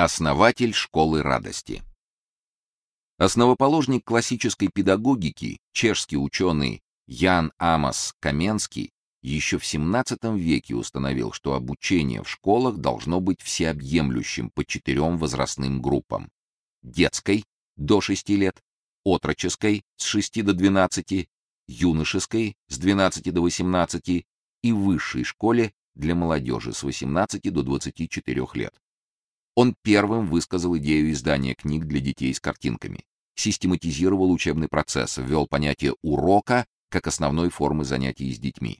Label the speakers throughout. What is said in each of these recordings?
Speaker 1: Основатель школы радости. Основоположник классической педагогики, чешский ученый Ян Амос Каменский еще в XVII веке установил, что обучение в школах должно быть всеобъемлющим по четырем возрастным группам: детской до 6 лет, отроческой с 6 до 12, юношеской с 12 до 18 и высшей школе для молодежи с 18 до 24 лет. Он первым высказал идею издания книг для детей с картинками, систематизировал учебный процесс, ввел понятие урока как основной формы занятий с детьми.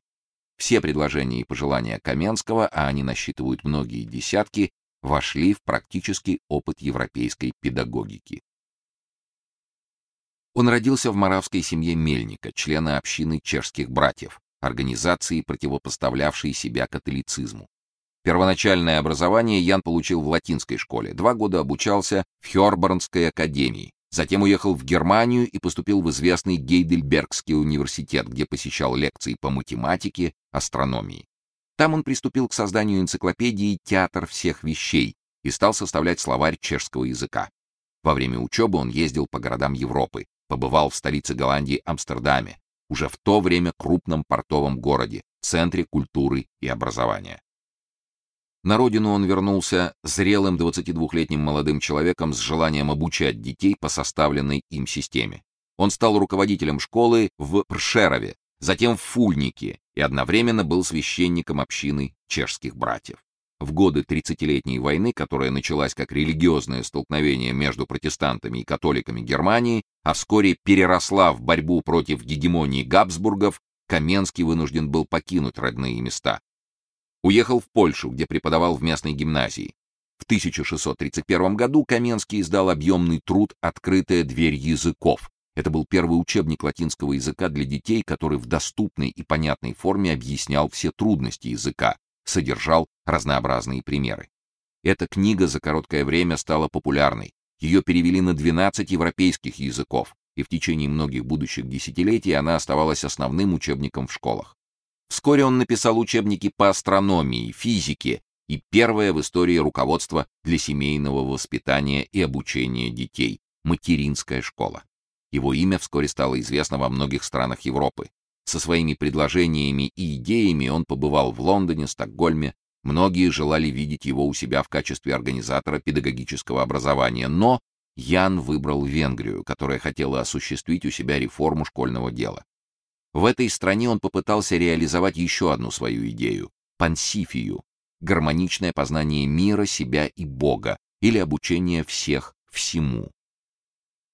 Speaker 1: Все предложения и пожелания Каменского, а они насчитывают многие десятки, вошли в практический опыт европейской педагогики. Он родился в маравской семье мельника, члена общины чешских братьев, организации, противопоставлявшей себя католицизму. Первоначальное образование Ян получил в латинской школе. Два года обучался в Хёрборнской академии. Затем уехал в Германию и поступил в известный Гейдельбергский университет, где посещал лекции по математике, астрономии. Там он приступил к созданию энциклопедии «Театр всех вещей» и стал составлять словарь чешского языка. Во время учебы он ездил по городам Европы, побывал в столице Голландии Амстердаме, уже в то время крупном портовом городе, центре культуры и образования. На родину он вернулся зрелым 22-летним молодым человеком с желанием обучать детей по составленной им системе. Он стал руководителем школы в Пршерове, затем в Фульнике и одновременно был священником общины чешских братьев. В годы Тридцатилетней войны, которая началась как религиозное столкновение между протестантами и католиками Германии, а вскоре переросла в борьбу против гегемонии Габсбургов, Каменский вынужден был покинуть родные места. Уехал в Польшу, где преподавал в местной гимназии. В 1631 году Каменский издал объемный труд «Открытая дверь языков». Это был первый учебник латинского языка для детей, который в доступной и понятной форме объяснял все трудности языка, содержал разнообразные примеры. Эта книга за короткое время стала популярной. Ее перевели на 12 европейских языков, и в течение многих будущих десятилетий она оставалась основным учебником в школах. Вскоре он написал учебники по астрономии, физике и первое в истории руководство для семейного воспитания и обучения детей материнская школа. Его имя вскоре стало известно во многих странах Европы. Со своими предложениями и идеями он побывал в Лондоне, Стокгольме. Многие желали видеть его у себя в качестве организатора педагогического образования, но Ян выбрал Венгрию, которая хотела осуществить у себя реформу школьного дела. В этой стране он попытался реализовать еще одну свою идею пансифию гармоничное познание мира, себя и Бога или обучение всех всему.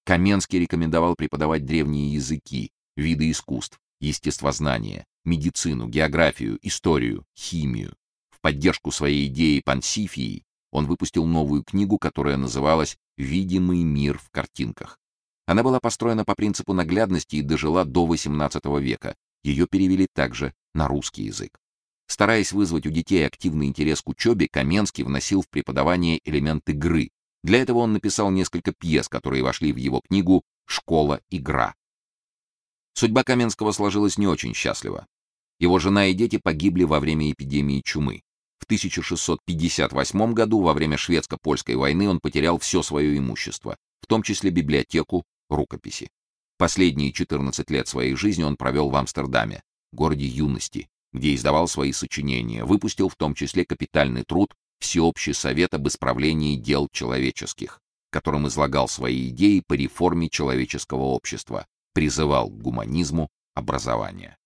Speaker 1: Каменский рекомендовал преподавать древние языки, виды искусств, естествознание, медицину, географию, историю, химию. В поддержку своей идеи пансифии он выпустил новую книгу, которая называлась «Видимый мир в картинках». Она была построена по принципу наглядности и дожила до XVIII века. Ее перевели также на русский язык. Стараясь вызвать у детей активный интерес к учебе, Каменский вносил в преподавание элемент игры. Для этого он написал несколько пьес, которые вошли в его книгу «Школа-игра». Судьба Каменского сложилась не очень счастливо. Его жена и дети погибли во время эпидемии чумы. В 1658 году, во время шведско-польской войны, он потерял все свое имущество, в том числе библиотеку, рукописи. Последние 14 лет своей жизни он провел в Амстердаме, городе юности, где издавал свои сочинения, выпустил в том числе капитальный труд Всеобщий совет об исправлении дел человеческих, которым излагал свои идеи по реформе человеческого общества, призывал к гуманизму образования.